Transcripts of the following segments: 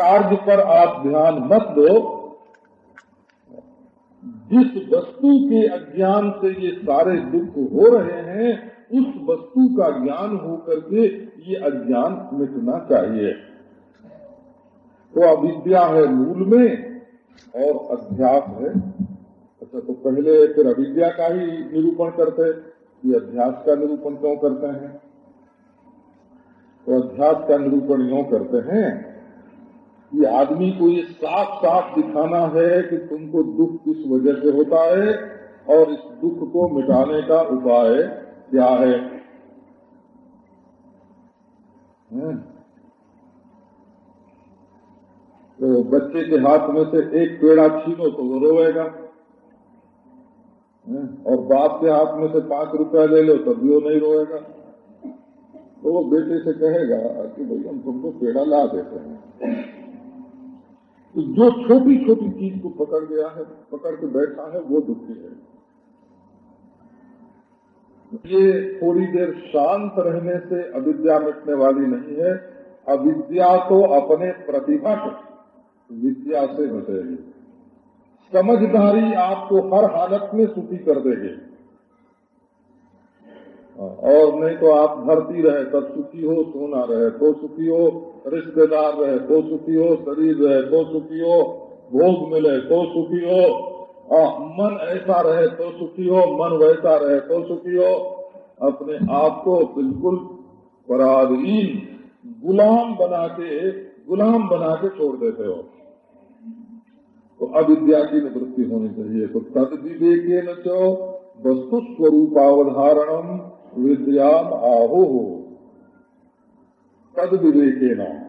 कार्य पर आप ध्यान मत दो। जिस वस्तु के अज्ञान से ये सारे दुख हो रहे हैं, उस वस्तु का ज्ञान हो करके ये अज्ञान मिटना चाहिए। तो अविद्या है मूल में और अध्यास है। अच्छा तो पहले फिर अविद्या का ही निरूपण करते ये अध्यास का निरूपण क्यों करते हैं? तो अध्यास का निरूपण क्यों करते हैं? कि आदमी को ये साफ़ साफ़ दिखाना है कि तुमको दुख किस वजह से होता है और इस दुख को मिटाने का उपाय क्या है। तो बच्चे के हाथ में से एक पेड़ा छीनो तो वो रोएगा। और बाप के हाथ में से पाँच रुपया ले लो तब भी वो नहीं रोएगा तो वो बेटे से कहेगा कि भाई हम तुमको पेड़ा ला देते हैं तो जो छोटी छोटी चीज़ को पकड़ गया है, पकड़ के बैठा है, वो दुखी है। ये थोड़ी देर शांत रहने से अविद्या मिटने वाली नहीं है। अविद्या तो अपने प्रतिभा विद्या से मिटेगी समझदारी आपको हर हालत में सुखी कर देगी। और नहीं तो आप धरती रहे तब सुखी हो सोना रहे तो सुखी हो रिश्तेदार रहे तो सुखी हो शरीर रहे तो सुखी हो भोग मिले तो सुखी हो। आ, मन ऐसा रहे तो सुखी हो मन वैसा रहे तो सुखी हो। अपने आप को बिल्कुल पराधीन गुलाम बना के गुलाम बना के छोड़ देते हो। तो अविद्या की निवृत्ति होनी चाहिए। तो तद विवेके न चो वस्तु स्वरूपावधारणम विद्याम आहो। हो तद विवेके न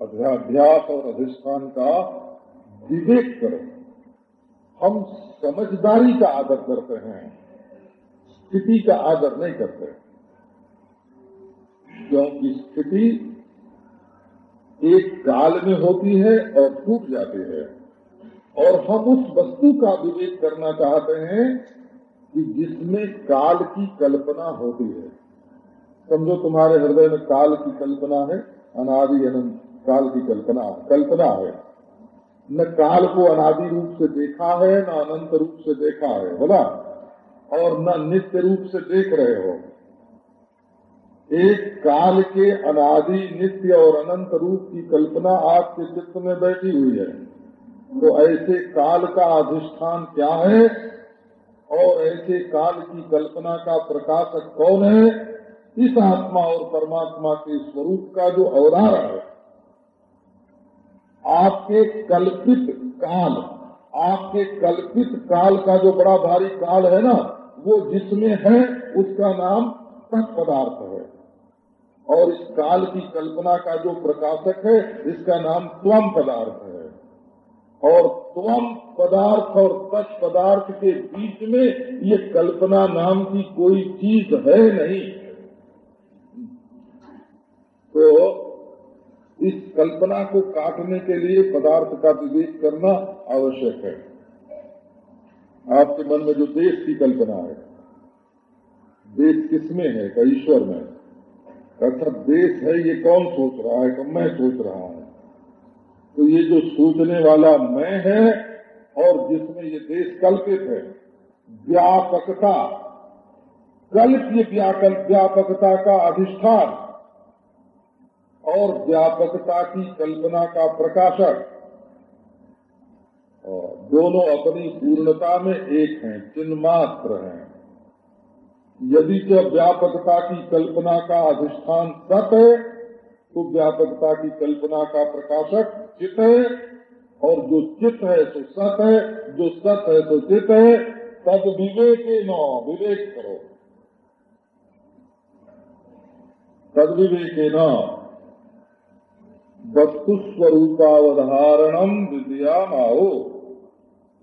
और अधिष्ठान का विवेक करो हम समझदारी का आदर करते हैं, स्थिति का आदर नहीं करते। क्योंकि स्थिति एक काल में होती है और टूट जाती है। और हम उस वस्तु का विवेक करना चाहते हैं कि जिसमें काल की कल्पना होती है। समझो तुम्हारे हृदय में काल की कल्पना है, अनादि अनंत, काल की कल्पना कल्पना है। न काल को अनादि रूप से देखा है, न अनंत रूप से देखा है बोला और न नित्य रूप से देख रहे हो। एक काल के अनादि, नित्य और अनंत रूप की कल्पना आपके चित्त में बैठी हुई है। तो ऐसे काल का अधिष्ठान क्या है? और ऐसे काल की कल्पना का प्रकाशक कौन है? इस आत्मा और परमात्मा के स्वरूप का जो अवधार है। आपके कल्पित काल, आपके कल्पित काल का जो बड़ा भारी काल है ना, वो जिसमें है, उसका नाम पदार्थ है। और इस काल की कल्पना का जो प्रकाशक है, इसका नाम त्वम पदार्थ है। और त्वम पदार्थ और तत् पदार्थ के बीच में ये कल्पना नाम की कोई चीज़ है नहीं। तो इस कल्पना को काटने के लिए पदार्थ का विवेक करना आवश्यक है। आपके मन में जो देश की कल्पना है, देश किसमें है? का ईश्वर में। अर्थात देश है, ये कौन सोच रहा है? कि मैं सोच रहा हूँ? तो ये जो सोचने वाला मैं है और जिसमें ये देश कल्पित है, व्यापकता ये व्याकल, व्यापकता का अधिष्ठान और व्यापकता की कल्पना का प्रकाशक। दोनों अपनी पूर्णता में एक हैं, चिन्मात्र हैं। यदि जब व्यापकता की कल्पना का अधिष्ठान सत है तो व्यापकता की कल्पना का प्रकाशक चित है, और जो चित है तो सत है, जो सत है तो चित है। तद विवेक न, विवेक करो। तद विवेक न। वस्तु स्वरूपावधारणम विद्या माओ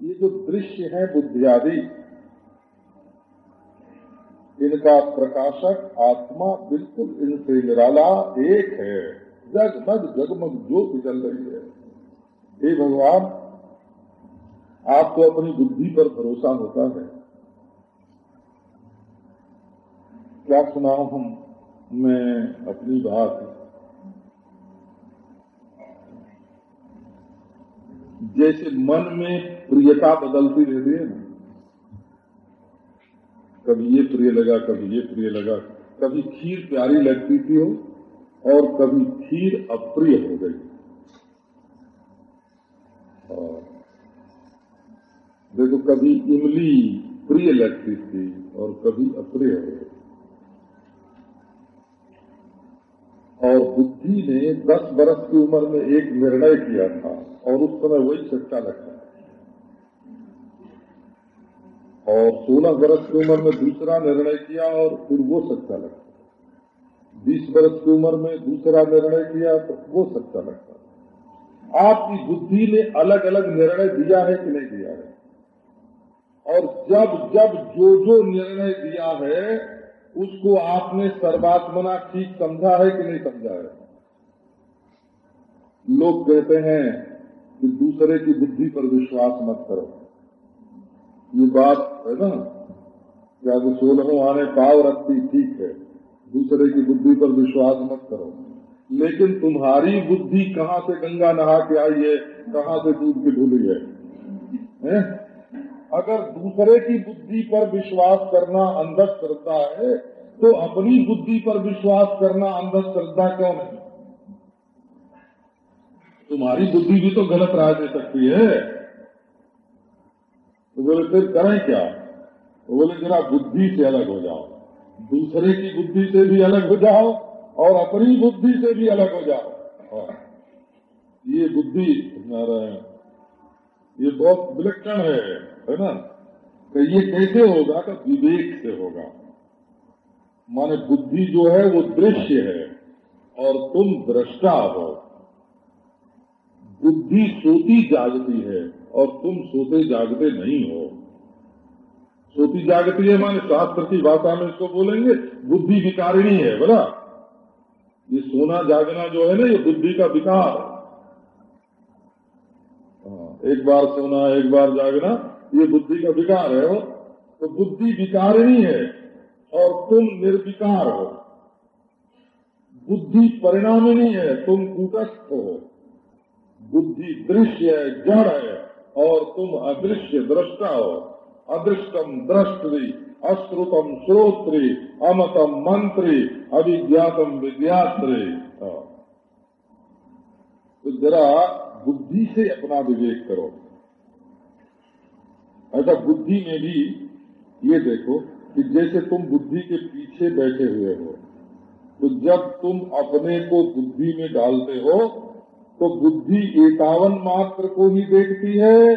ये जो दृश्य है बुद्धियादि इनका प्रकाशक आत्मा बिल्कुल इनसे निराला एक है। जगमग जगमग ज्योति चल रही है। हे भगवान आपको अपनी बुद्धि पर भरोसा होता है। क्या सुनाऊ हम? मैं अपनी बात। जैसे मन में प्रियता बदलती रहती है ना कभी ये प्रिय लगा, कभी ये प्रिय लगा। कभी खीर प्यारी लगती थी हो, और कभी खीर अप्रिय हो गई। देखो, कभी इमली प्रिय लगती थी और कभी अप्रिय हो गई। और बुद्धि ने दस बरस की उम्र में एक निर्णय किया था, और उस समय वही सच्चा लगता और सोलह वर्ष की उम्र में दूसरा निर्णय किया और फिर वो सच्चा लगता। बीस वर्ष की उम्र में दूसरा निर्णय किया तो वो सच्चा लगता। आपकी बुद्धि ने अलग अलग निर्णय दिया है कि नहीं दिया है? और जब जब जो जो निर्णय दिया है, उसको आपने सर्वात्मना ठीक समझा है कि नहीं समझा है? लोग कहते हैं कि दूसरे की बुद्धि पर विश्वास मत करो। ये बात है ना? क्या सोलहों आने पाव रखती ठीक है। दूसरे की बुद्धि पर विश्वास मत करो। लेकिन तुम्हारी बुद्धि कहाँ से गंगा नहा के आई है? कहाँ से दूध की ढूली है, है? अगर दूसरे की बुद्धि पर विश्वास करना अंधक अंधश्रद्धा है तो अपनी बुद्धि पर विश्वास करना अंधक अंधश्रद्धा क्यों नहीं? तुम्हारी बुद्धि भी तो गलत राय दे सकती है। तो बोले, फिर करें क्या? तो बोले, जरा बुद्धि से अलग हो जाओ। दूसरे की बुद्धि से भी अलग हो जाओ और अपनी बुद्धि से भी अलग हो जाओ। ये बुद्धि ये बहुत विलक्षण है है ना? तो ये कैसे होगा? तो विवेक से होगा। माने बुद्धि जो है, वो दृश्य है और तुम दृष्टा हो। बुद्धि सोती जागती है। और तुम सोते जागते नहीं हो। सोती जागती है माने शास्त्र की भाषा में इसको बोलेंगे बुद्धि विकारिणी है बोला। ये सोना जागना जो है ना ये बुद्धि का विकार। हाँ, एक बार सोना एक बार जागना ये बुद्धि का विकार है वो। तो बुद्धि विकारिणी है और तुम निर्विकार हो। बुद्धि परिणामिनी है तुम कूटस्थ हो। बुद्धि दृश्य है जड़ है। और तुम अदृश्य दृष्टा हो। अदृष्टम दृष्टि अश्रुतम श्रोत्री अमतम मंत्री अभिज्ञातम विज्ञात्री। हाँ। तो जरा बुद्धि से अपना विवेक करो। ऐसा बुद्धि में भी ये देखो कि जैसे तुम बुद्धि के पीछे बैठे हुए हो तो जब तुम अपने को बुद्धि में डालते हो तो बुद्धि एकावन मात्र को ही देखती है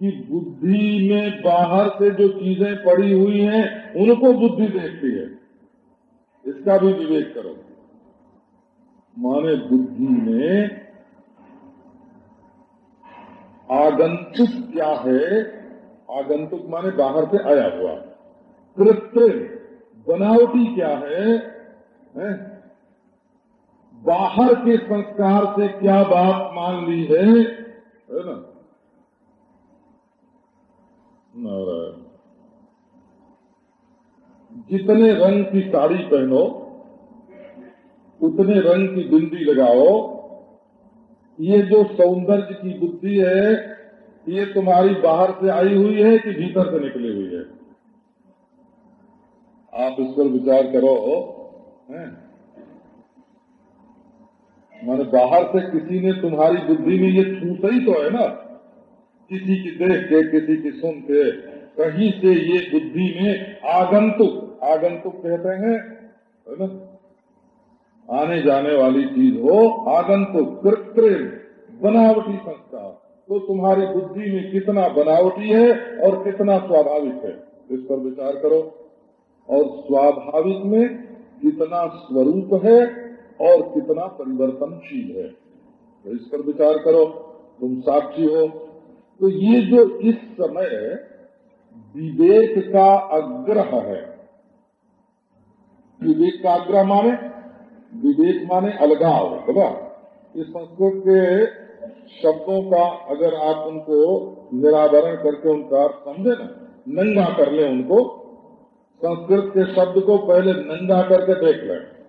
कि बुद्धि में बाहर से जो चीज़ें पड़ी हुई हैं उनको बुद्धि देखती है। इसका भी विवेक करो। माने बुद्धि में आगंतुक क्या है? आगंतुक माने बाहर से आया हुआ। कृत्रिम बनावटी क्या है, है? बाहर के संस्कार से क्या बात मान ली है? है ना? नारायण। जितने रंग की साड़ी पहनो, उतने रंग की बिंदी लगाओ, ये जो सौंदर्य की बुद्धि है, ये तुम्हारी बाहर से आई हुई है कि भीतर से निकली हुई है? आप इस पर विचार करो, हैं? माने बाहर से किसी ने तुम्हारी बुद्धि में ये छूट ही तो है ना। किसी की देख के, किसी की सुन के, कहीं से ये बुद्धि में आगंतुक आगंतुक कहते हैं, है ना। आने जाने वाली चीज़ हो, आगंतुक, कृत्रिम, बनावटी संस्कार। तो तुम्हारी बुद्धि में कितना बनावटी है और कितना स्वाभाविक है, इस पर विचार करो। और स्वाभाविक में कितना स्वरूप है और कितना परिवर्तनशील है। तो इस पर विचार करो, तुम साक्षी हो। तो ये जो इस समय विवेक का आग्रह है, विवेक का आग्रह माने, विवेक माने अलगाव बोला इस संस्कृत के शब्दों का अगर आप उनको निरावरण करके उनका समझे ना, नंगा कर ले उनको, संस्कृत के शब्द को पहले नंगा करके देख लें।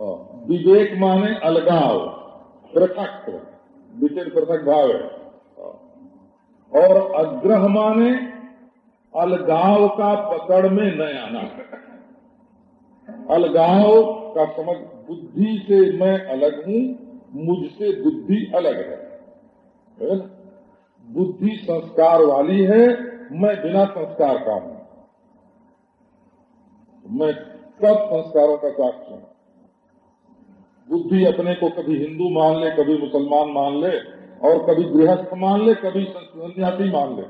विवेक माने अलगाव पृथक विचिर पृथक भाव। है और अग्रह माने अलगाव का पकड़ में न आना अलगाव का समझ बुद्धि से मैं अलग हूँ मुझसे बुद्धि अलग है, बुद्धि संस्कार वाली है मैं बिना संस्कार का हूँ। मैं सब संस्कारों का साक्षी हूँ। बुद्धि अपने को कभी हिंदू मान ले, कभी मुसलमान मान ले, और कभी गृहस्थ मान ले, कभी सन्यासी मान ले।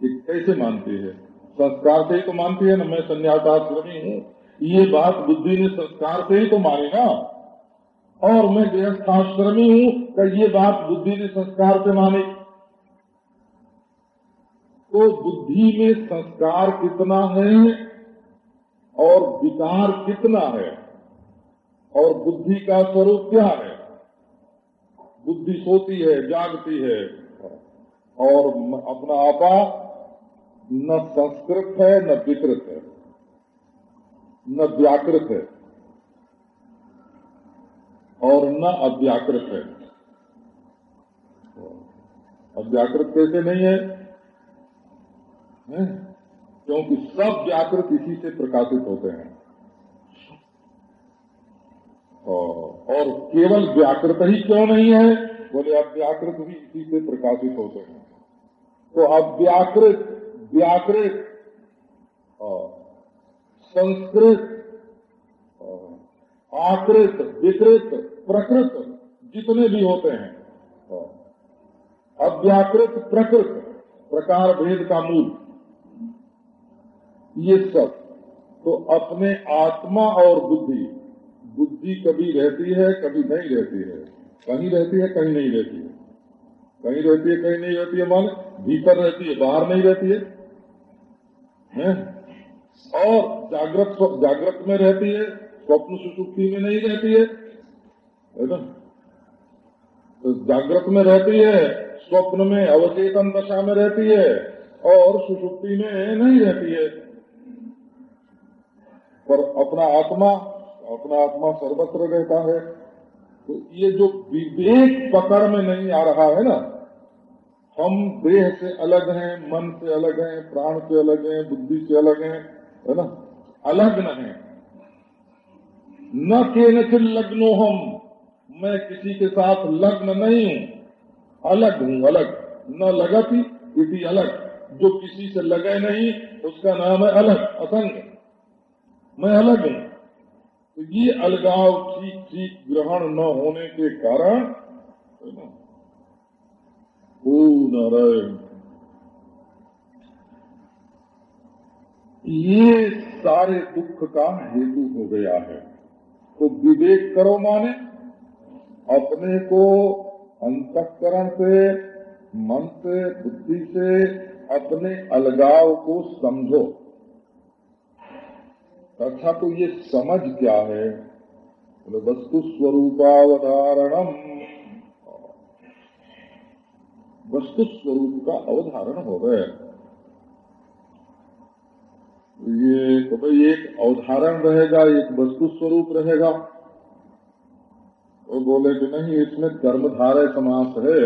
ये कैसे मानती है? संस्कार से ही तो मानती है ना, मैं संन्यासाश्रमी हूँ, ये बात बुद्धि ने संस्कार से ही तो मानी ना। और मैं गृहस्थाश्रमी हूँ तो ये बात बुद्धि ने संस्कार से मानी। तो बुद्धि में संस्कार कितना है, और विकार कितना है? और बुद्धि का स्वरूप क्या है? बुद्धि सोती है जागती है। और अपना आपा न संस्कृत है न विकृत है। न व्याकृत है। और न अव्याकृत है। अव्याकृत कैसे नहीं है, है? क्योंकि सब व्याकृत इसी से प्रकाशित होते हैं। और केवल व्याकृत ही क्यों नहीं है? बोले अव्याकृत भी इसी से प्रकाशित होते हैं। तो अव्याकृत व्याकृत संस्कृत आकृत, विकृत, प्रकृत, जितने भी होते हैं अव्याकृत प्रकृत, प्रकार भेद का मूल, ये सब। तो अपने आत्मा और बुद्धि बुद्धि कभी रहती है कभी नहीं रहती है। कहीं रहती है कहीं नहीं रहती है। कहीं रहती है कहीं नहीं रहती है मान भीतर रहती है बाहर नहीं रहती है, है? और जागृत जागृत में रहती है स्वप्न सुसुप्ति में नहीं रहती है। है ना? तो जागृत में रहती है स्वप्न में अवचेतन दशा में रहती है और सुसुप्ति में नहीं रहती है। पर अपना आत्मा अपना आत्मा सर्वत्र रहता है। तो ये जो विवेक पकड़ में नहीं आ रहा है ना, हम देह से अलग हैं, मन से अलग हैं, प्राण से अलग हैं, बुद्धि से अलग हैं, है ना? अलग न है। न के न लग्नो हम, मैं किसी के साथ लग्न नहीं हूँ। अलग हूँ, अलग। न लगती किसी अलग। जो किसी से लगे नहीं, उसका नाम है अलग, असंग। मैं अलग हूँ। तो ये अलगाव ठीक ठीक ग्रहण न होने के कारण ओ नारायण ये सारे दुख का हेतु हो गया है। तो विवेक करो माने, अपने को अंतकरण से, मन से, बुद्धि से, अपने अलगाव को समझो। अच्छा तो ये समझ क्या है? वस्तु स्वरूपावधारणम। वस्तु स्वरूप का अवधारण हो गए ये तो भाई एक अवधारण रहेगा, एक वस्तु स्वरूप रहेगा। तो बोले कि नहीं, इसमें कर्मधारय समास है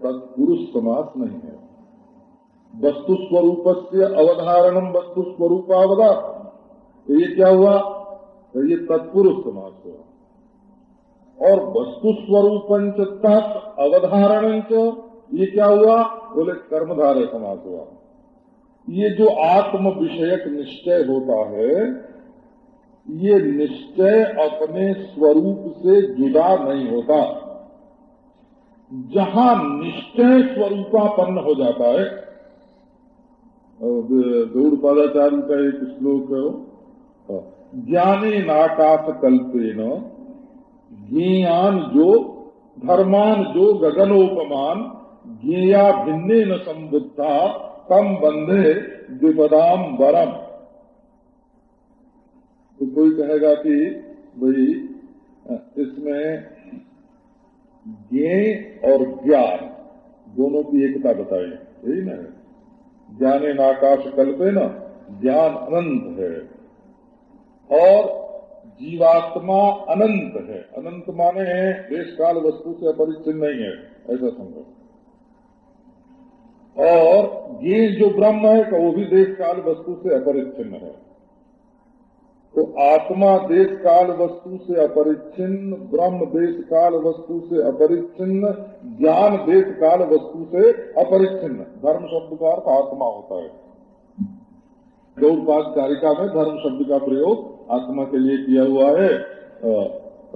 तत्पुरुष समास नहीं है। वस्तु स्वरूप से अवधारणम वस्तु स्वरूपावधा तो ये क्या हुआ? तो ये तत्पुरुष समास हुआ। और वस्तु स्वरूप अवधारण ये क्या हुआ? बोले कर्मधारय समास हुआ। ये जो आत्म विषयक निश्चय होता है, ये निश्चय अपने स्वरूप से जुदा नहीं होता। जहाँ निश्चय स्वरूपापन्न हो जाता है दौड़ पादाचार्य का एक श्लोक ज्ञाने नाकाश कल्पेन ज्ञान जो, धर्मान जो गगनोपमान, ज्ञेया भिन्ने न संबुद्धा, तम बंधे विपदाम वरम। तो कोई कहेगा कि, भाई, इसमें ज्ञे और ज्ञान, दोनों की एकता बताई। यही ना ज्ञाने नाकाश कल्पे न ज्ञान अनंत है। और जीवात्मा अनंत है। अनंत माने हैं देश काल वस्तु से अपरिचिन्न नहीं है, ऐसा समझो। और ये जो ब्रह्म है तो वो भी देश काल वस्तु से अपरिच्छिन्न है। तो आत्मा देश काल वस्तु से अपरिच्छिन्न ब्रह्म देश काल वस्तु से अपरिच्छिन्न ज्ञान देश काल वस्तु से अपरिच्छिन्न धर्म शब्द का अर्थ आत्मा होता है। गौरपाद कारिका में धर्म शब्द का प्रयोग आत्मा के लिए किया हुआ है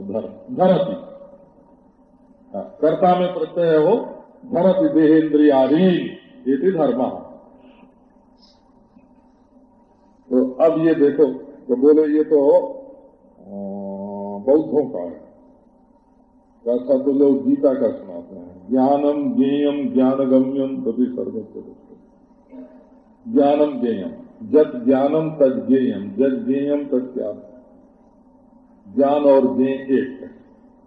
धर्म धरती। हाँ, कर्ता में प्रत्यय हो धरती देहेन्द्रियाधीन ये धर्म। तो अब ये देखो तो बोले ये तो बौद्धों का है। ऐसा तो लोग गीता का सुनाते हैं। ज्ञानम ज्ञेयम ज्ञानगम्यम तभी सर्वस्व ज्ञानम ज्ञेयम। जत ज्ञानम तद ज्ञेयम जत ज्ञेयम तद ज्ञान। ज्ञान और ज्ञ एक।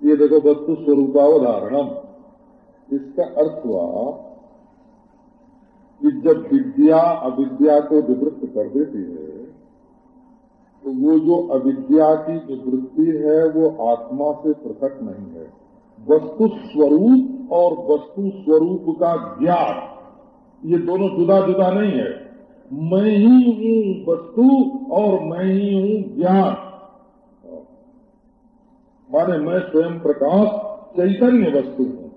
ये देखो वस्तु स्वरूपावधारणम। इसका अर्थ हुआ कि जब विद्या अविद्या को विवृत्त कर देती है तो वो जो अविद्या की निवृत्ति है, वो आत्मा से पृथक नहीं है। वस्तु स्वरूप और वस्तु स्वरूप का ज्ञान, ये दोनों जुदा जुदा नहीं है। मैं ही हूँ वस्तु और मैं ही हूँ ज्ञान। माने मैं स्वयं प्रकाश चैतन्य वस्तु हूँ।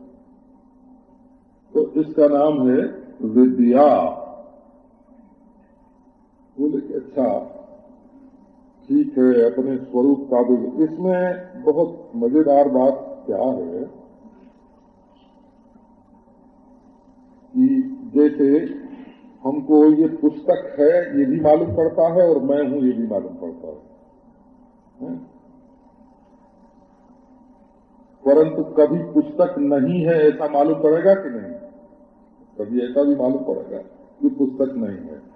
तो इसका नाम है विद्या। बोले कि अच्छा ठीक है, अपने स्वरूप का भी। इसमें बहुत मज़ेदार बात क्या है कि जैसे हमको ये पुस्तक है, ये भी मालूम पड़ता है और मैं हूँ, ये भी मालूम पड़ता है। परंतु कभी पुस्तक नहीं है, ऐसा मालूम पड़ेगा कि नहीं? कभी ऐसा भी मालूम पड़ेगा कि पुस्तक नहीं है।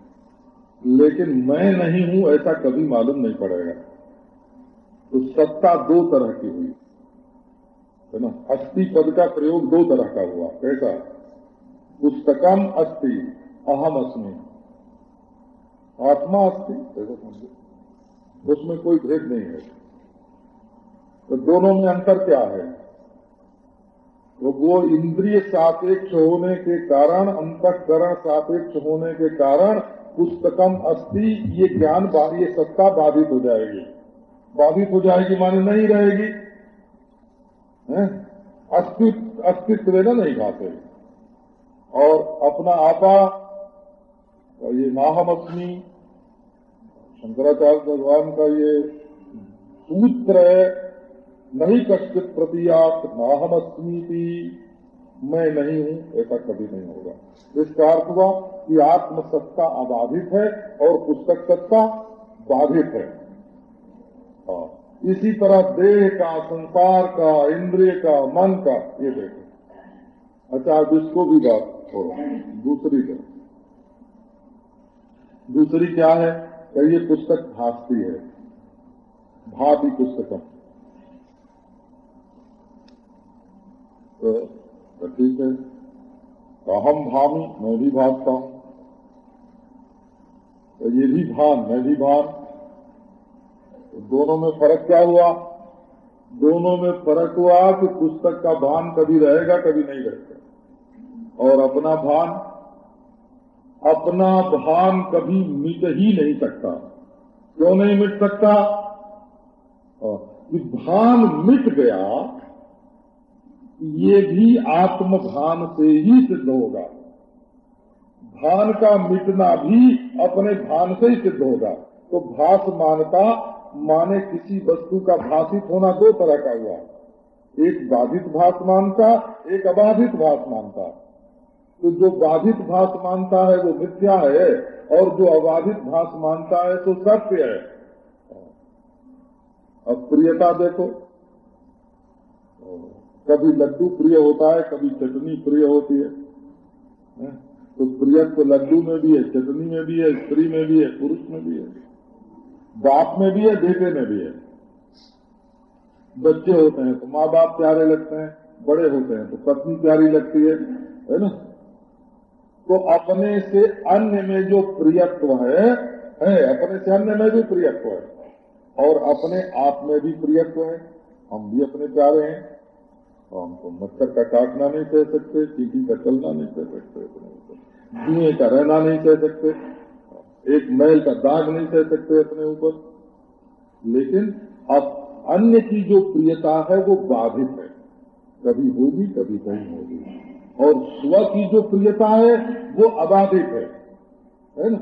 लेकिन मैं नहीं हूँ, ऐसा कभी मालूम नहीं पड़ेगा। तो सत्ता दो तरह की हुई। है ना? अस्थि पद का प्रयोग दो तरह का हुआ। कैसा? पुस्तकम अस्थि। अहम अस्मि आत्मा अस्थि उसमें कोई भेद नहीं है। तो दोनों में अंतर क्या है? तो वो इंद्रिय सापेक्ष होने के कारण, अंतकरण सापेक्ष होने के कारण पुस्तकम अस्थि ये ज्ञान ये सत्ता बाधित हो जाएगी। बाधित हो जाएगी माने नहीं रहेगी। अस्तित्व अस्तित्व ना नहीं खाते और अपना आपा ये नाहमअस्मी शंकराचार्य भगवान का ये सूत्र है, नहीं कश्चित प्रतियात नाहमअस्मी मैं नहीं हूँ, ऐसा कभी नहीं होगा। इसका अर्थ हुआ कि आत्मसत्ता अबाधित है और पुस्तक सत्ता बाधित है। इसी तरह देह का, संसार का, इंद्रिय का, मन का, ये देखो। अच्छा अब इसको भी बात थोड़ा दूसरी तरह दूसरी क्या है? कि ये पुस्तक भासती है। भाती पुस्तकम। तो तो ठीक है। तो हम भामी मैं भी भागता हूँ। तो ये भी भान, मैं भी भान। तो दोनों में फ़र्क क्या हुआ? दोनों में फ़र्क हुआ कि पुस्तक का भान कभी रहेगा, कभी नहीं रहेगा। और अपना भान अपना भान कभी मिट ही नहीं सकता। क्यों नहीं मिट सकता? भान मिट गया, ये भी आत्मभान से ही सिद्ध होगा। भान का मिटना भी अपने भान से ही सिद्ध होगा। तो भास मानता, माने किसी वस्तु का भाषित होना दो तरह का हुआ। एक बाधित भास मानता, एक अबाधित भास मानता। तो जो बाधित भाष मानता है, वो मिथ्या है, और जो अबाधित भास मानता है तो सत्य है। अब प्रियता देखो। कभी लड्डू प्रिय होता है, कभी चटनी प्रिय होती है। तो प्रियत्व तो लड्डू में भी है, चटनी में भी है, स्त्री में भी है, पुरुष में भी है, बाप में भी है, बेटे में भी है। बच्चे होते हैं तो माँ बाप प्यारे लगते हैं, बड़े होते हैं तो पत्नी प्यारी लगती है है ना? तो अपने से अन्य में जो प्रियत्व है है, अपने से अन्य में भी प्रियत्व है। और अपने आप में भी प्रियत्व है। हम भी अपने प्यारे हैं। और हमको मच्छर का काटना नहीं कह सकते चीटी का चलना नहीं कह सकते धुएँ का रहना नहीं कह सकते, एक मैल का दाग नहीं कह सकते अपने ऊपर। लेकिन अब अन्य की जो प्रियता है, वो बाधित है। कभी होगी, कभी नहीं होगी। और स्व की जो प्रियता है, वो अबाधित है। है ना?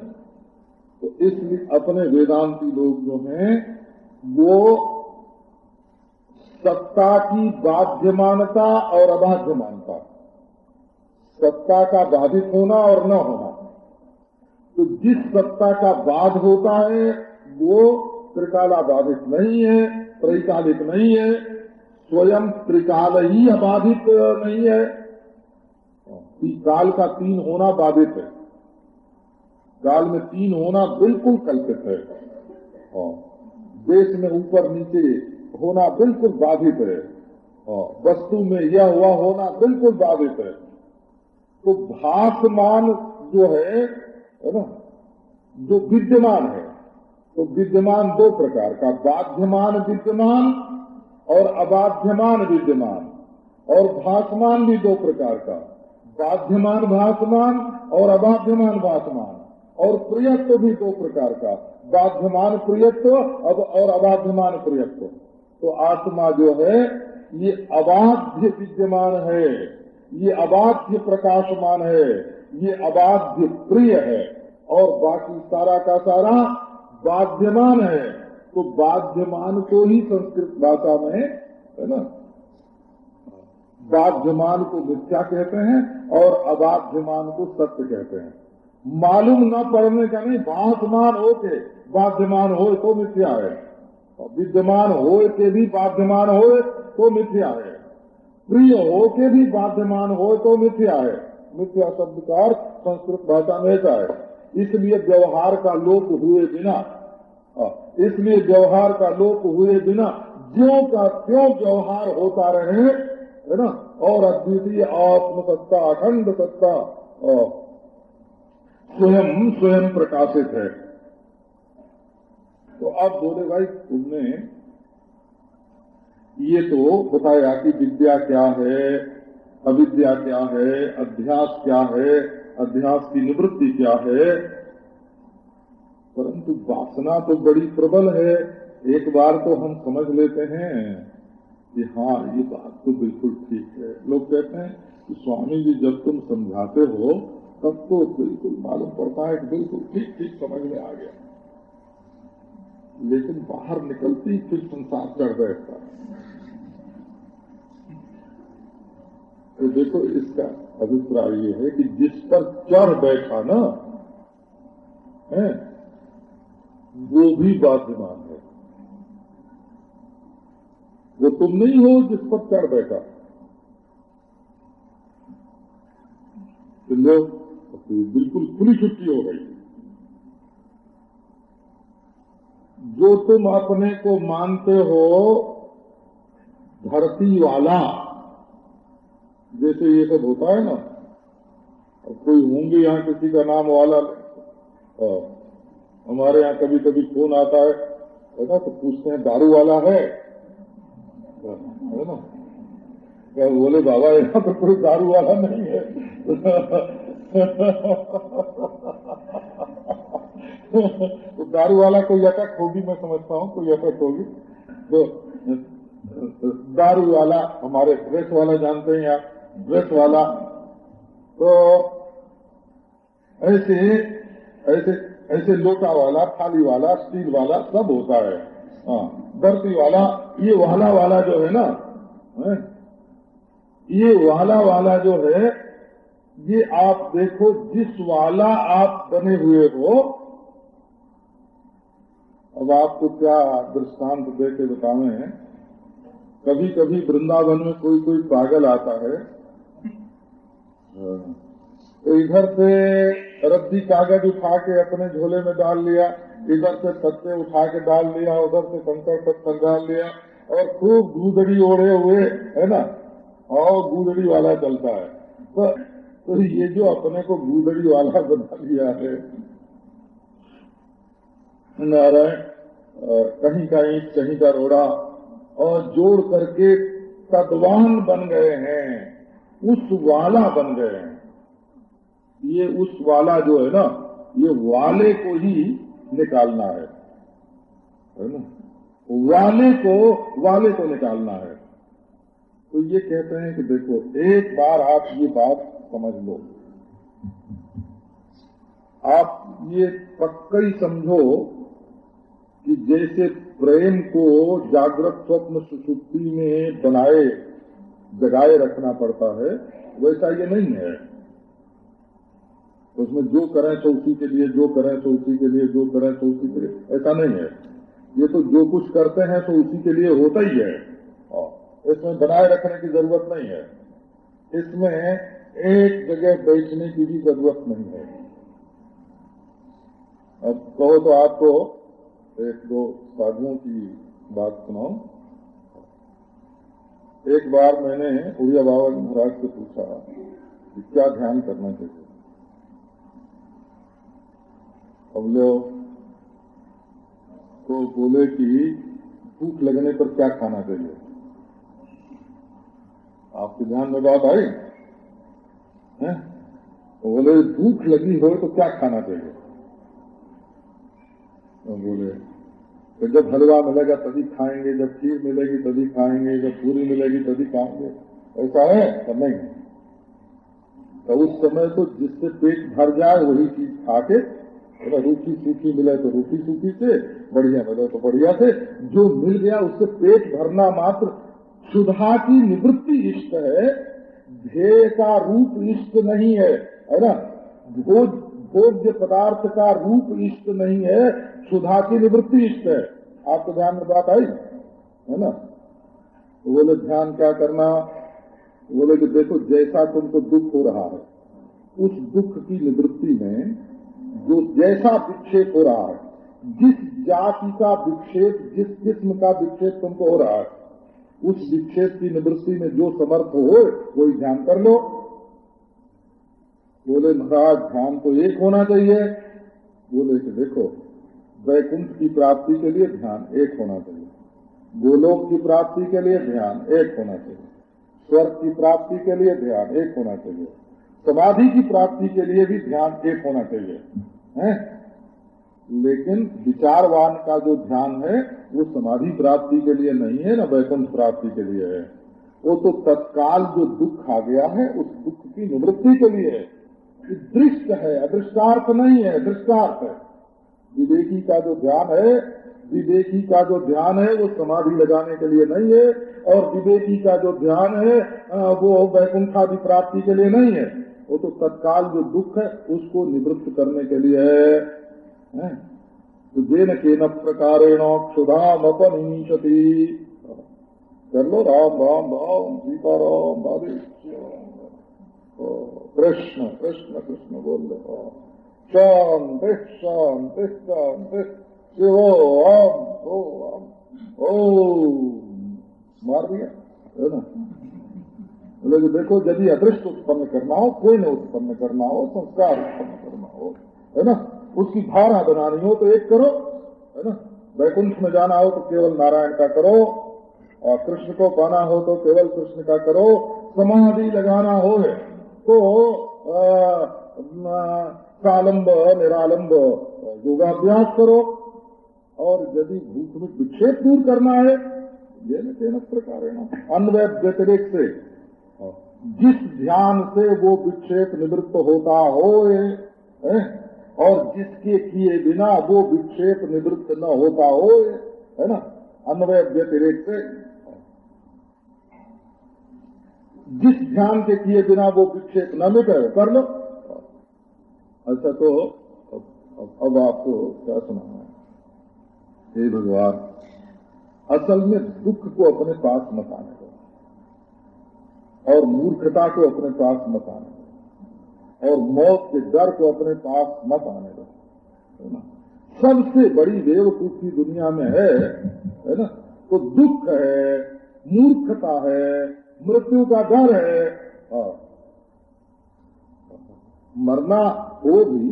तो इसलिए अपने वेदांती लोग जो हैं, वो सत्ता की बाध्यमानता और अबाध्यमानता। सत्ता का बाधित होना और न होना। तो जिस सत्ता का बाध होता है, वो त्रिकाला बाधित नहीं है, त्रैकालिक नहीं है, स्वयं त्रिकाल ही अबाधित नहीं है। काल का तीन होना बाधित है। काल में तीन होना बिल्कुल कल्पित है। देश में ऊपर नीचे होना बिल्कुल बाधित है। वस्तु में यह हुआ होना बिल्कुल बाधित है। तो भाषमान जो है है ना, जो विद्यमान है तो विद्यमान दो प्रकार का, बाध्यमान विद्यमान और अबाध्यमान विद्यमान, और भाषमान भी दो प्रकार का। बाध्यमान भाषमान और अबाध्यमान भाषमान और प्रियत्व भी दो प्रकार का। बाध्यमान प्रियत्व अब और अबाध्यमान प्रियत्व। तो आत्मा जो है, ये अबाध्य विद्यमान है। ये अबाध्य प्रकाशमान है। ये अबाध्य प्रिय है। और बाकी सारा का सारा बाध्यमान है। तो बाध्यमान को ही संस्कृत भाषा में, है ना? बाध्यमान को मिथ्या कहते हैं और अबाध्यमान को सत्य कहते हैं। मालूम न पड़ने का नहीं बाध्यमान हो के बाध्यमान हो तो मिथ्या है। विद्यमान हो के भी बाध्यमान हो तो मिथ्या है। प्रिय हो के भी बाध्यमान हो तो मिथ्या है। मिथ्या शब्द का अर्थ संस्कृत भाषा में ऐसा है। इसलिए व्यवहार का लोप हुए बिना इसलिए व्यवहार का लोप हुए बिना, ज्यो का त्यों व्यवहार होता रहे है ना? और अद्वितीय आत्म सत्ता अखंड सत्ता स्वयं स्वयं प्रकाशित है। तो अब बोले, भाई, तुमने ये तो बताया कि विद्या क्या है, अविद्या क्या है, अध्यास क्या है, अध्यास की निवृत्ति क्या है? परंतु वासना तो बड़ी प्रबल है। एक बार तो हम समझ लेते हैं। कि हाँ ये बात तो बिल्कुल ठीक है। लोग कहते हैं कि स्वामी जी, जब तुम समझाते हो, तब तो बिल्कुल मालूम पड़ता है बिल्कुल ठीक ठीक समझ में आ गया। लेकिन बाहर निकलती फिर संसार चढ़ बैठता तो देखो, इसका अभिप्राय ये है कि जिस पर चढ़ बैठा ना, है, वो भी बाध्यमान है। वो तुम नहीं हो जिस पर चढ़ बैठा। तो बिल्कुल खुली छुट्टी हो गई। जो तुम अपने को मानते हो, धरती वाला, जैसे ये सब होता है ना, और कोई होंगे यहाँ किसी का नाम वाला हमारे यहाँ कभी कभी फ़ोन आता है ना तो पूछते हैं, दारू वाला है? ना क्या बोले, बाबा, यहाँ तो कोई दारू वाला नहीं है। तो दारू वाला कोई अटक होगी मैं समझता हूँ, कोई अटक होगी तो दारू वाला हमारे ड्रेस वाला जानते हैं आप ड्रेस वाला। तो ऐसे ऐसे ऐसे लोटा वाला, थाली वाला, स्टील वाला सब होता है। हाँ धरती वाला, ये वाला वाला जो है ना, है? ये वाला वाला जो है, ये आप देखो, जिस वाला आप बने हुए हो, अब आपको क्या दृष्टांत दे के बतावे कभी कभी वृंदावन में कोई कोई पागल आता है तो इधर से रद्दी कागज़ उठा के अपने झोले में डाल लिया इधर से पत्ते उठा के डाल लिया उधर से कंकड़ पत्थर डाल लिया और खूब गुदड़ी ओढ़े हुए है ना? और गूदड़ी वाला चलता है। तो, तो ये जो अपने को गुदड़ी वाला बना लिया है नारायण कहीं का ईट कहीं का रोड़ा और जोड़ करके तदवान बन गए हैं उस वाला बन गए हैं। ये उस वाला जो है ना, ये वाले को ही निकालना है। है ना? वाले को वाले को निकालना है। तो ये कहते हैं कि देखो, एक बार आप ये बात समझ लो। आप ये पक्का ही समझो कि जैसे प्रेम को जागृत स्वप्न सुसुप्ति में बनाए, जगाए रखना पड़ता है, वैसा ये नहीं है। उसमें जो करें तो उसी के लिए, जो करें तो उसी के लिए, जो करें तो उसी के लिए। ऐसा नहीं है। ये तो जो कुछ करते हैं तो उसी के लिए होता ही है। इसमें बनाए रखने की ज़रूरत नहीं है। इसमें एक जगह बैठने की भी ज़रूरत नहीं है। अब कहो तो आपको एक दो साधुओं की बात सुनाओ एक बार मैंने उड़िया बाबा महाराज से पूछा कि क्या ध्यान करना चाहिए? अब तो बोले कि भूख लगने पर क्या खाना चाहिए? आपके ध्यान में बात आई? तो बोले, भूख लगी हो तो क्या खाना चाहिए? तो बोले तो जब हलवा मिलेगा तभी खाएँगे, जब खीर मिलेगी तभी खाएँगे, जब पूरी मिलेगी तभी खाएँगे। ऐसा है तो नहीं? तो उस समय तो जिससे पेट भर जाए वही चीज़ खा के रूखी सूखी मिले तो रूखी सूखी से, बढ़िया मिले तो बढ़िया से। जो मिल गया उससे पेट भरना मात्र। सुधा की निवृत्ति इष्ट है, ध्येय का रूप इष्ट नहीं है है ना? भोज भोग्य पदार्थ का रूप इष्ट नहीं है, सुधा की निवृत्ति इष्ट है। आपको ध्यान में बात आई? है ना? तो बोले, ध्यान क्या करना? बोले कि देखो, जैसा तुमको दुख हो रहा है, उस दुख की निवृत्ति में जो जैसा विक्षेप हो रहा है, जिस जाति का विक्षेप, जिस किस्म का विक्षेप तुमको हो रहा है, उस विक्षेप की निवृत्ति में जो समर्थ हो, वही ध्यान कर लो। बोले, महाराज, ध्यान तो एक होना चाहिए। बोले कि देखो, वैकुंठ की प्राप्ति के लिए ध्यान एक होना चाहिए। गोलोक की प्राप्ति के लिए ध्यान एक होना चाहिए। स्वर्ग की प्राप्ति के लिए ध्यान एक होना चाहिए। समाधि की प्राप्ति के लिए भी ध्यान एक होना चाहिए। है। लेकिन विचारवान का जो ध्यान है, वो समाधि प्राप्ति के लिए नहीं है, ना वैकुंठ प्राप्ति के लिए है। वो तो तत्काल जो दुख आ गया है, उस दुख की निवृत्ति के लिए है। दृष्ट है, अदृष्टार्थ नहीं है, दृष्टार्थ है। विवेकी का जो ध्यान है, विवेकी का जो ध्यान है, वो समाधि लगाने के लिए नहीं है, और विवेकी का जो ध्यान है वो वैकुंठादि प्राप्ति के लिए नहीं है। वो तो तत्काल जो दुख है, उसको निवृत्त करने के लिए है। तो जेन के न प्रकारेण क्षुधाम अपनीशति कर लो, राम राम राम सीता राम राधे कृष्ण कृष्ण कृष्ण बोल रहे शांति शांति शांति। शिव ओम ओम ओम मार दिया? है ना? बोले कि देखो यदि अदृष्ट उत्पन्न करना हो कोई न उत्पन्न करना हो संस्कार उत्पन्न करना हो है ना उसकी धारा बनानी हो तो एक करो है ना वैकुंठ में जाना हो तो केवल नारायण का करो और कृष्ण को पाना हो तो केवल कृष्ण का करो समाधि लगाना हो तो कालम्ब निरालंब योगाभ्यास करो और यदि भूख में विक्षेप दूर करना है ये न प्रकार अन्वय व्यतिरिक्त से जिस ध्यान से वो विक्षेप निवृत्त होता हो? ए, और जिसके किए बिना वो विक्षेप निवृत्त न होता हो है ना? अन्वय व्यतिरेक से। जिस ध्यान के किए बिना वो विक्षेप न मिटे कर लो। ऐसा तो अब आपको क्या सुनाना है? हे भगवान असल में दुख को अपने पास मत आने दो। और मूर्खता को अपने पास मत आने दो। और मौत के डर को अपने पास मत आने दो। सबसे बड़ी बेवकूफ़ी दुनिया में है है ना? तो दुख है, मूर्खता है, मृत्यु का डर है, और मरना हो भी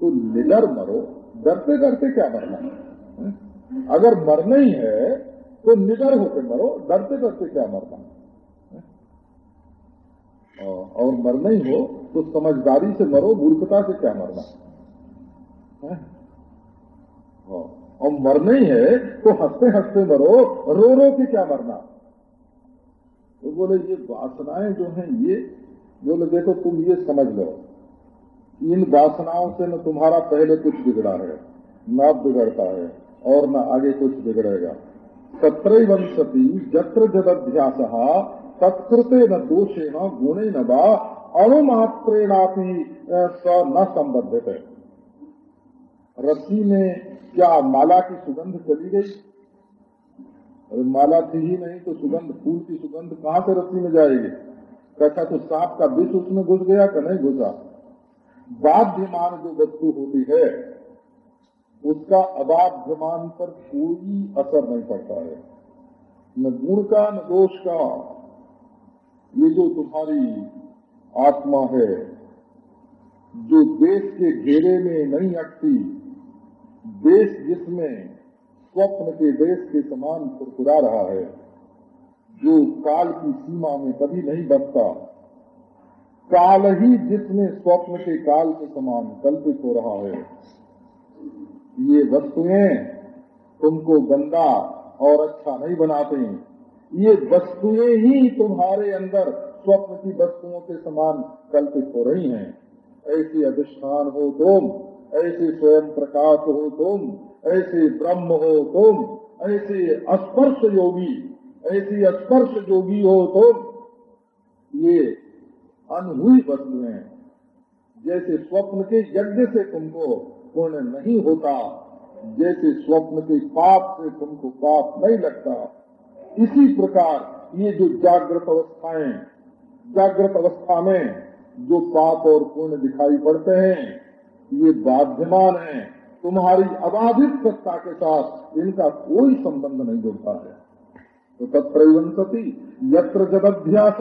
तो निडर मरो। डरते डरते क्या मरना है? अगर मरना ही है तो निडर होकर मरो। डरते डरते क्या मरना और मरना ही हो तो समझदारी से मरो, मूर्खता से क्या मरना? है? और मरना ही है तो हँसते हँसते मरो, रो रो के क्या मरना? तो बोले, ये वासनाएँ जो हैं, ये, बोले, देखो, तुम ये समझ लो इन वासनाओं से न तुम्हारा पहले कुछ बिगड़ा है, न बिगड़ता है, और न आगे कुछ बिगड़ेगा। तत्र वंशति जत्र जदध्यास तत्कृते न दोषे न गुणे न बा अणुमात्रेणापि स न संबद्ध है रस्सी में क्या माला की सुगंध चली गई? अरे माला थी ही नहीं तो सुगंध, फूल की सुगंध कहाँ से रस्सी में जाएगी? कैसा तो सांप का विष उसमें घुस गया कि नहीं घुसा? बाध्यमान जो वस्तु होती है, उसका अबाध्यमान पर कोई असर नहीं पड़ता है। न गुण का, न दोष का। ये जो तुम्हारी आत्मा है, जो देश के घेरे में नहीं अटती देश जिसमें स्वप्न के देश के समान फुरफुरा रहा है, जो काल की सीमा में कभी नहीं बचता काल ही जिसमें स्वप्न के काल के समान कल्पित हो रहा है, ये वस्तुएँ तुमको गंदा और अच्छा नहीं बनाते। ये वस्तुएँ ही तुम्हारे अंदर स्वप्न की वस्तुओं के समान कल्पित हो रही हैं। ऐसे अधिष्ठान हो तुम, ऐसे स्वयं प्रकाश हो तुम, ऐसे ब्रह्म हो तुम, ऐसे स्पर्श योगी, ऐसी स्पर्श योगी हो तुम। ये अनहुई वस्तुएँ, जैसे स्वप्न के यज्ञ से तुमको पुण्य नहीं होता, जैसे स्वप्न के पाप से तुमको पाप नहीं लगता इसी प्रकार ये जो जागृत अवस्थाएँ, जागृत अवस्था में जो पाप और पुण्य दिखाई पड़ते हैं, ये बाध्यमान है। तुम्हारी अबाधित सत्ता के साथ इनका कोई संबंध नहीं जुड़ता है। तो तत्प्रवन सती, यत्र जदध्यास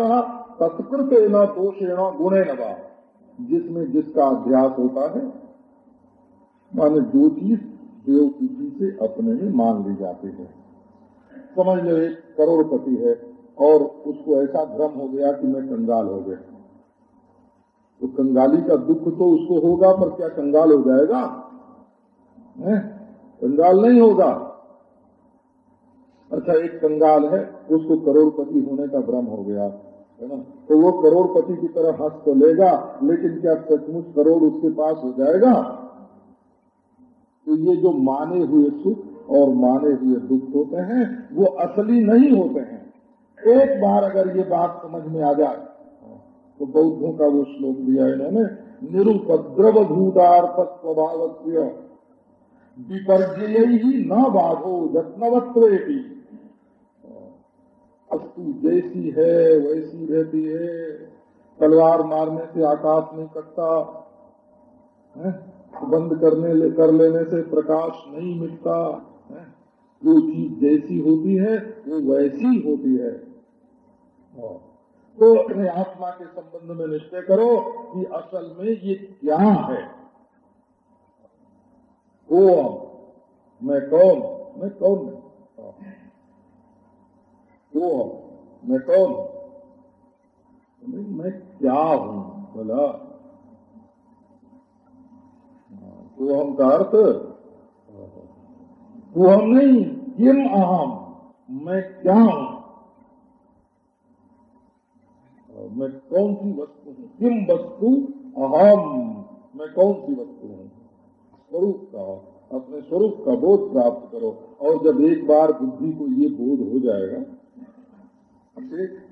तत्कृत न दोषेण गुणे नवा जिसमें जिसका अभ्यास होता है, माने जो चीज़ बेवकूफ़ी से अपने ही मान ली जाती है। समझ लो एक करोड़पति है और उसको ऐसा भ्रम हो गया कि मैं कंगाल हो गया। तो कंगाली का दुख तो उसको होगा, पर क्या कंगाल हो जाएगा? है? कंगाल नहीं होगा। अच्छा एक कंगाल है, उसको करोड़पति होने का भ्रम हो गया, है ना? तो वो करोड़पति की तरह हंस तो लेगा, लेकिन क्या सचमुच करोड़ उसके पास हो जाएगा? तो ये जो माने हुए सुख और माने हुए दुख होते हैं वो असली नहीं होते हैं। एक बार अगर ये बात समझ में आ जाए तो बौद्धों का वो श्लोक दिया इन्होंने निरुपद्रव भूतार्थ स्वभाव विपर्जय ही न बाधो जत्नवत्व अस्तु जैसी है वैसी रहती है तलवार मारने से आकाश नहीं कटता बंद करने ले, कर लेने से प्रकाश नहीं मिटता। है? जो चीज़ जैसी होती है, वो वैसी होती है। हाँ। तो अपने आत्मा के संबंध में निश्चय करो कि असल में ये क्या है। वो मैं कौन? मैं कौन? हाँ। वो मैं कौन? मैं क्या हूँ बोला वो हम का अर्थ वो हम नहीं किम अहम मैं क्या हूँ? मैं कौन सी वस्तु हूँ? किम वस्तु? अहम। मैं कौन सी वस्तु हूँ? स्वरूप का। अपने स्वरूप का बोध प्राप्त करो। और जब एक बार बुद्धि को ये बोध हो जाएगा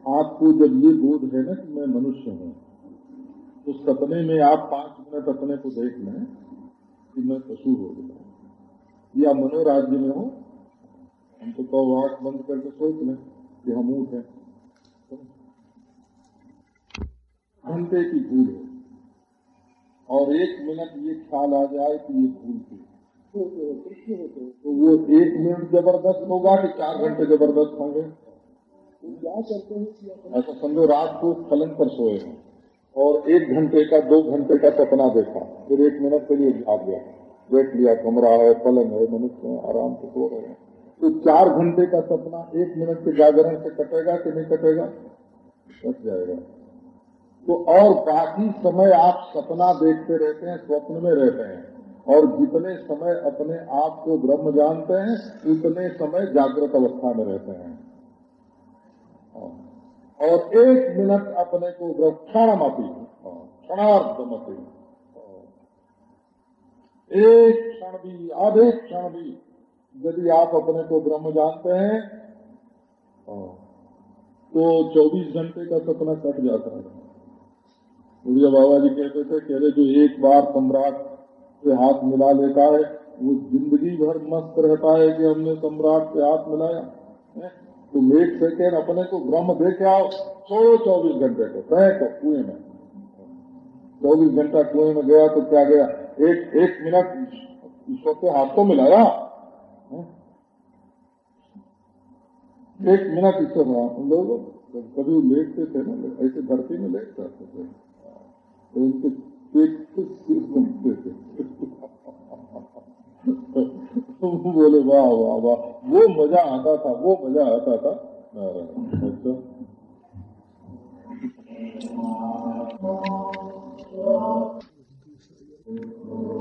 आपको जब ये बोध है ना कि मैं मनुष्य हूँ तो सपने में आप पाँच मिनट अपने को देख लें कि मैं पशु हो गया। या मनोराज्य में हो हम तो आँख बंद करके सोच लें कि हम ऊट है। घंटे की भूल है। और एक मिनट ये ख्याल आ जाए कि ये भूल थी तो वो एक मिनट ज़बरदस्त होगा कि चार घंटे ज़बरदस्त होंगे। क्या करते हैं ऐसा समझो रात को फलन पर सोए हैं। और एक घंटे का दो घंटे का सपना देखा। फिर एक मिनट के लिए भाग गया। बैठ लिया, कमरा है, पलंग है, मनुष्य आराम से सो रहे हैं। तो चार घंटे का सपना एक मिनट के जागरण से कटेगा कि नहीं कटेगा? कट जाएगा। तो और बाकी समय आप सपना देखते रहते हैं, स्वप्न में रहते हैं। और जितने समय अपने आप को ब्रह्म जानते हैं, उतने समय जागृत अवस्था में रहते हैं। और एक मिनट अपने को क्षणमपी क्षणार्धमपी। एक क्षण भी, आधे क्षण भी यदि आप अपने को ब्रह्म जानते हैं तो 24 घंटे का सपना कट जाता है। उड़िया बाबा जी कहते थे, कह रहे, जो एक बार सम्राट से हाथ मिला लेता है, वो ज़िंदगी भर मस्त रहता है कि हमने सम्राट से हाथ मिलाया तुम एक सेकेंड अपने को ब्रह्म देखे आओ छोड़ो चौबीस घंटे को फेंको कुएँ में। चौबीस घंटा कुएँ में गया तो क्या गया? एक एक मिनट ईश्वर से हाथ तो मिलाया। एक मिनट ईश्वर लोग कभी लेटते थे ना ऐसे धरती में लेट जाते थे। तो उनके पेट कुछ सिर बनते थे। बोले, वाह वाह वाह। वो मज़ा आता था, वो मज़ा आता था। अच्छा। शुभानिराचस्ते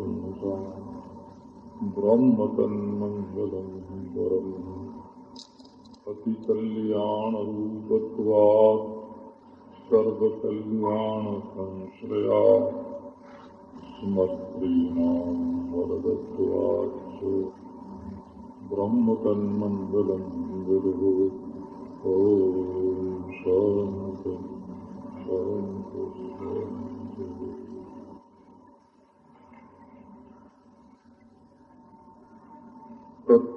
यत्पुंसा ब्रह्म तन्मङ्गलम् परम् अतिकल्याणरूपत्वात् सर्वकल्याणसंश्रया स्मत्रीणाम् वरदत्वाच्च ब्रह्म तन्मंगलम गुरु ओम शांति शांति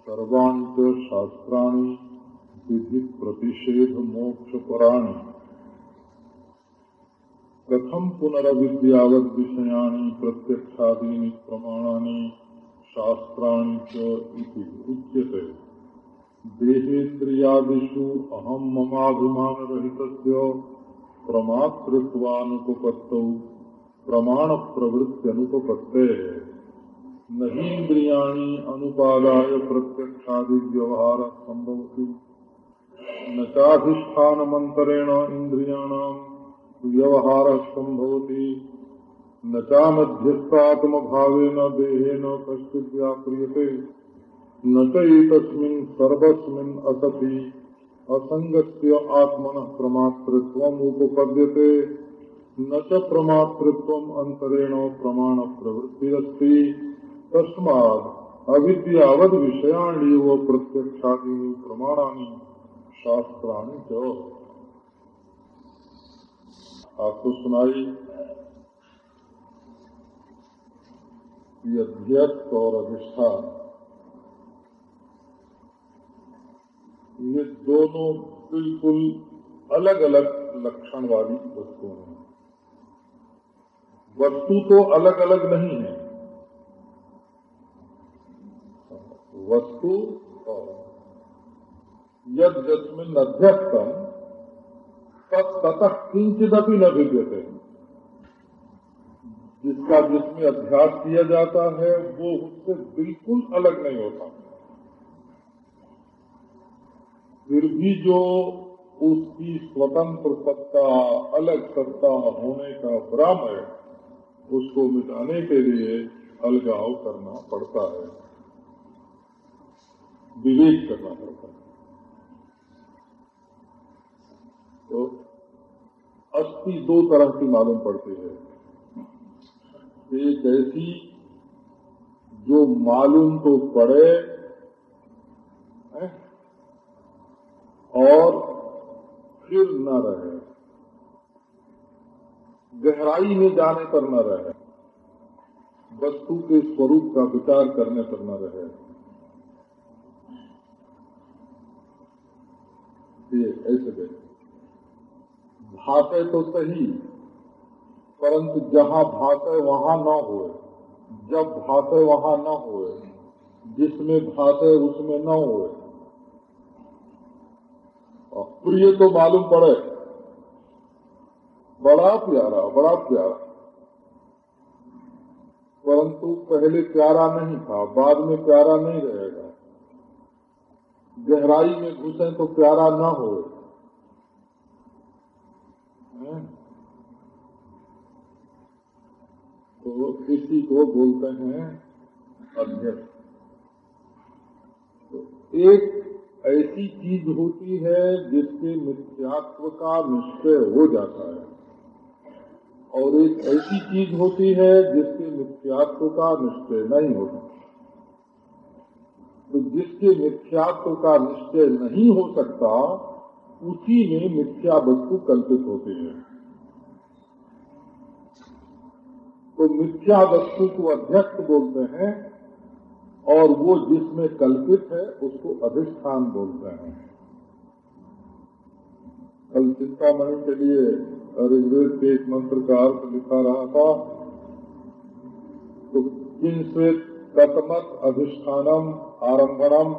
सर्वांच शास्त्राणि विधि प्रतिषेध मोक्ष पराणि। कथम पुनरविद्यावद विषयाणि, प्रत्यक्षादीनि प्रमाणानि, शास्त्राणि च इति उच्यते। देहेन्द्रियादिषु अहम ममाभिमानरहितस्य प्रमातृत्वानुपपत्तौ, प्रमाणप्रवृत्त्यनुपपत्तेः। न हीन्द्रियाणि अनुपादाय प्रत्यक्षादिव्यवहारः सम्भवति न चाधिष्ठानमन्तरेण इन्द्रियाणाम् व्यवहारः सम्भवति न चामध्यस्थात्म भावेन देहेन कश्चित् व्याप्रियते न चैतस्मिन् सर्वस्मिन् असति। असङ्गस्य आत्मनः प्रमातृत्वम् उपपद्यते। न च प्रमातृत्वम् अन्तरेण प्रमाणप्रवृत्तिरस्ति। तस्मात् अविद्यावद् विषयाण्येव प्रत्यक्षादीनि प्रमाणानि, शास्त्राणि च। आपको सुनाई। अध्यक्ष और अधिष्ठान। ये दोनों बिल्कुल अलग अलग लक्षण वाली वस्तु हैं। वस्तु तो अलग अलग नहीं है। वस्तु यद जस्मिन अध्यक्षम ततः किंचिदपि न भिद्यते। जिसका जिसमें अभ्यास किया जाता है, वो उससे बिल्कुल अलग नहीं होता। फिर भी जो उसकी स्वतंत्र सत्ता, अलग सत्ता होने का भ्रम है, उसको मिटाने के लिए अलगाव करना पड़ता है। विवेक करना पड़ता है। तो अस्थि दो तरह की मालूम पड़ती है। एक ऐसी जो मालूम तो पड़े और फिर न रहे। गहराई में जाने पर न रहे। वस्तु के स्वरूप का विचार करने पर न रहे। ये ऐसे देख भाषे तो सही, परंतु जहाँ भाषे वहाँ न हो जब भाषे वहाँ न हो जिसमें भाषे उसमें न हो प्रिय तो मालूम पड़े। बड़ा प्यारा बड़ा प्यारा। परंतु पहले प्यारा नहीं था, बाद में प्यारा नहीं रहेगा। गहराई में घुसे तो प्यारा न हो। तो इसी को बोलते हैं अध्यक्ष। तो एक ऐसी चीज़ होती है जिसके मिथ्यात्व का निश्चय हो जाता है। और एक ऐसी चीज़ होती है जिसके मिथ्यात्व का निश्चय नहीं होता। तो जिसके मिथ्यात्व का निश्चय नहीं हो सकता, उसी में मिथ्या वस्तु कल्पित होते हैं। तो मिथ्या वस्तु को अध्यक्ष बोलते हैं और वो जिसमें कल्पित है, उसको अधिष्ठान बोलते हैं। कल चिंतामणि के लिए ऋग्वेद के एक मंत्र का अर्थ लिखा रहा था तो किन से कतमत अधिष्ठानम आरंभनम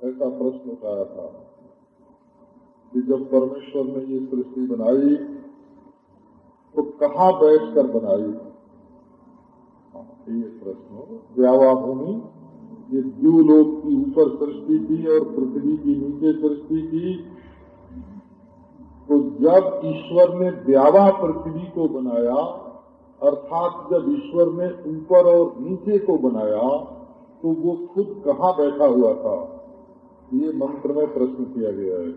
ऐसा प्रश्न उठाया था कि जब परमेश्वर ने ये सृष्टि बनाई तो कहाँ बैठकर बनाई? हाँ, ये प्रश्न व्यावा भूमि ये द्यूलोक की ऊपर सृष्टि की और पृथ्वी की नीचे सृष्टि की तो जब ईश्वर ने द्यावा पृथ्वी को बनाया अर्थात जब ईश्वर ने ऊपर और नीचे को बनाया तो वो खुद कहाँ बैठा हुआ था? ये मंत्र में प्रश्न किया गया है।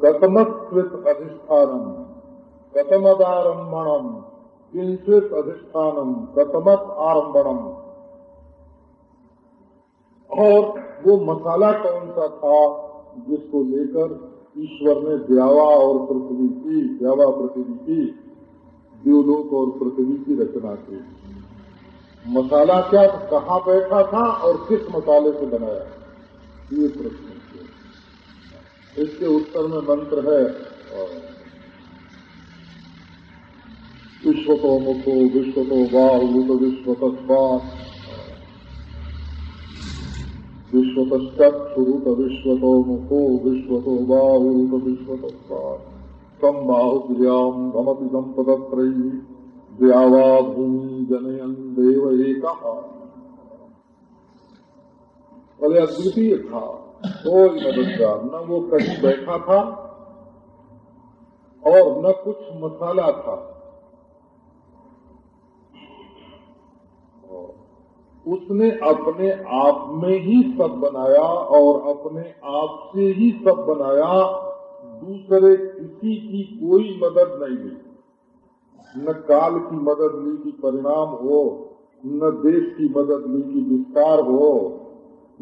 कतमत्कृत अधिष्ठानम कतमदारंभणम किंचित अधिष्ठानम कतमत आरम्भम और वो मसाला कौन सा था जिसको लेकर ईश्वर ने द्यावा और पृथ्वी की द्यावा पृथ्वी की द्योलोक और पृथ्वी की रचना की। मसाला क्या, कहाँ बैठा था और किस मसाले से बनाया? ये प्रश्न इसके उत्तर में मंत्र है विश्व तो मुखो विश्व तो बाहु विश्व तस्वात विश्व विश्वतो मुखो, विश्वतो विश्व विश्वत तम बाहुप्रियाम भमति संपदत्रयी द्यावा भूमि जनयन देव एक। बोले अद्वितीय था कोई मददगार न वो कहीं बैठा था, और न कुछ मसाला था। उसने अपने आप में ही सब बनाया, और अपने आप से ही सब बनाया दूसरे किसी की कोई मदद नहीं ली न काल की मदद ली की परिणाम हो, न देश की मदद ली की विस्तार हो,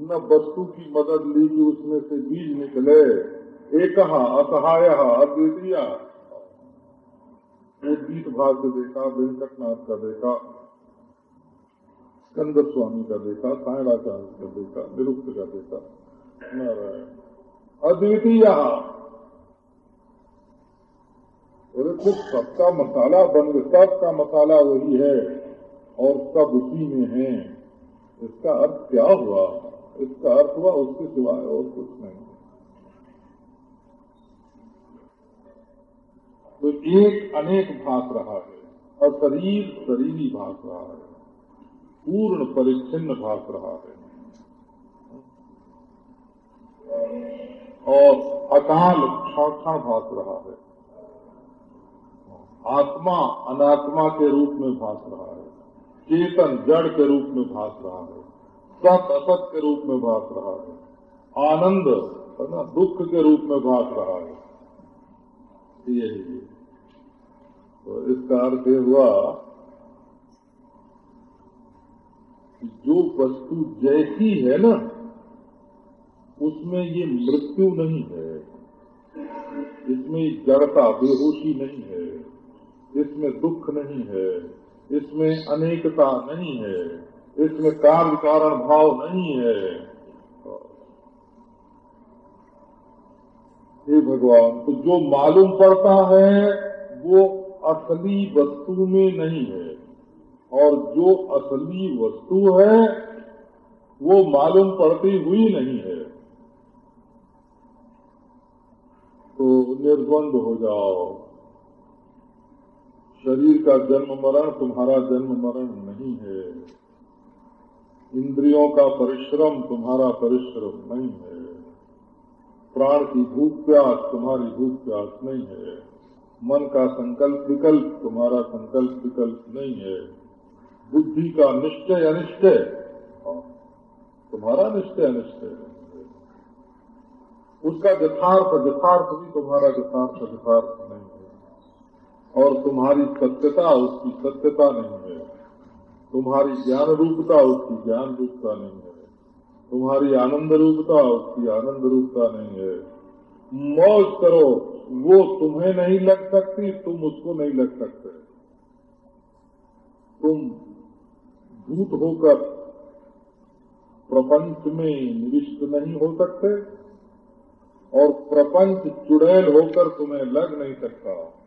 न वस्तु की मदद ली की उसमें से बीज निकले। एक असहाय अद्वितीय। गीत भाग देखा, वेंकटनाथ का देखा स्कंद स्वामी का देखा, सायणाचार्य का देखा, निरुक्त का देखा, नारायण। अद्वितीय। बोले तो सबका मसाला बन सबका मसाला वही है और सब उसी में है। इसका अर्थ क्या हुआ? इसका अर्थ हुआ उसके सिवाय और कुछ नहीं। तो एक अनेक भाग रहा है और शरीर शरीरी भाग रहा है, पूर्ण परिच्छिन्न भाग रहा है। और अकाल क्षण क्षण भाग रहा है। आत्मा अनात्मा के रूप में भाग रहा है। चेतन जड़ के रूप में भास रहा है। सत असत के रूप में भास रहा है। आनंद है ना दुख के रूप में भास रहा है। यही तो इसका अर्थ हुआ जो वस्तु जैसी है ना, उसमें ये मृत्यु नहीं है। इसमें जड़ता बेहोशी नहीं है। इसमें दुख नहीं है, इसमें अनेकता नहीं है, इसमें कार्य कारण भाव नहीं है। हे भगवान तो जो मालूम पड़ता है, वो असली वस्तु में नहीं है। और जो असली वस्तु है, वो मालूम पड़ती हुई नहीं है। तो निर्द्वंद हो जाओ। शरीर का जन्म मरण तुम्हारा जन्म मरण नहीं है। इंद्रियों का परिश्रम, तुम्हारा परिश्रम नहीं है। प्राण की भूख प्यास, तुम्हारी भूख प्यास नहीं है। मन का संकल्प विकल्प, तुम्हारा संकल्प विकल्प नहीं है। बुद्धि का निश्चय अनिश्चय तुम्हारा निश्चय अनिश्चय उसका यथार्थ यथार्थ भी तुम्हारा यथार्थ यथार्थ नहीं। है और तुम्हारी सत्यता उसकी सत्यता नहीं है। तुम्हारी ज्ञान रूपता उसकी ज्ञान रूपता नहीं है। तुम्हारी आनंद रूपता उसकी आनंद रूपता नहीं है। मौज करो, वो तुम्हें नहीं लग सकती, तुम उसको नहीं लग सकते। तुम भूत होकर प्रपंच में निविष्ट नहीं हो सकते और प्रपंच चुड़ैल होकर तुम्हें लग नहीं सकता।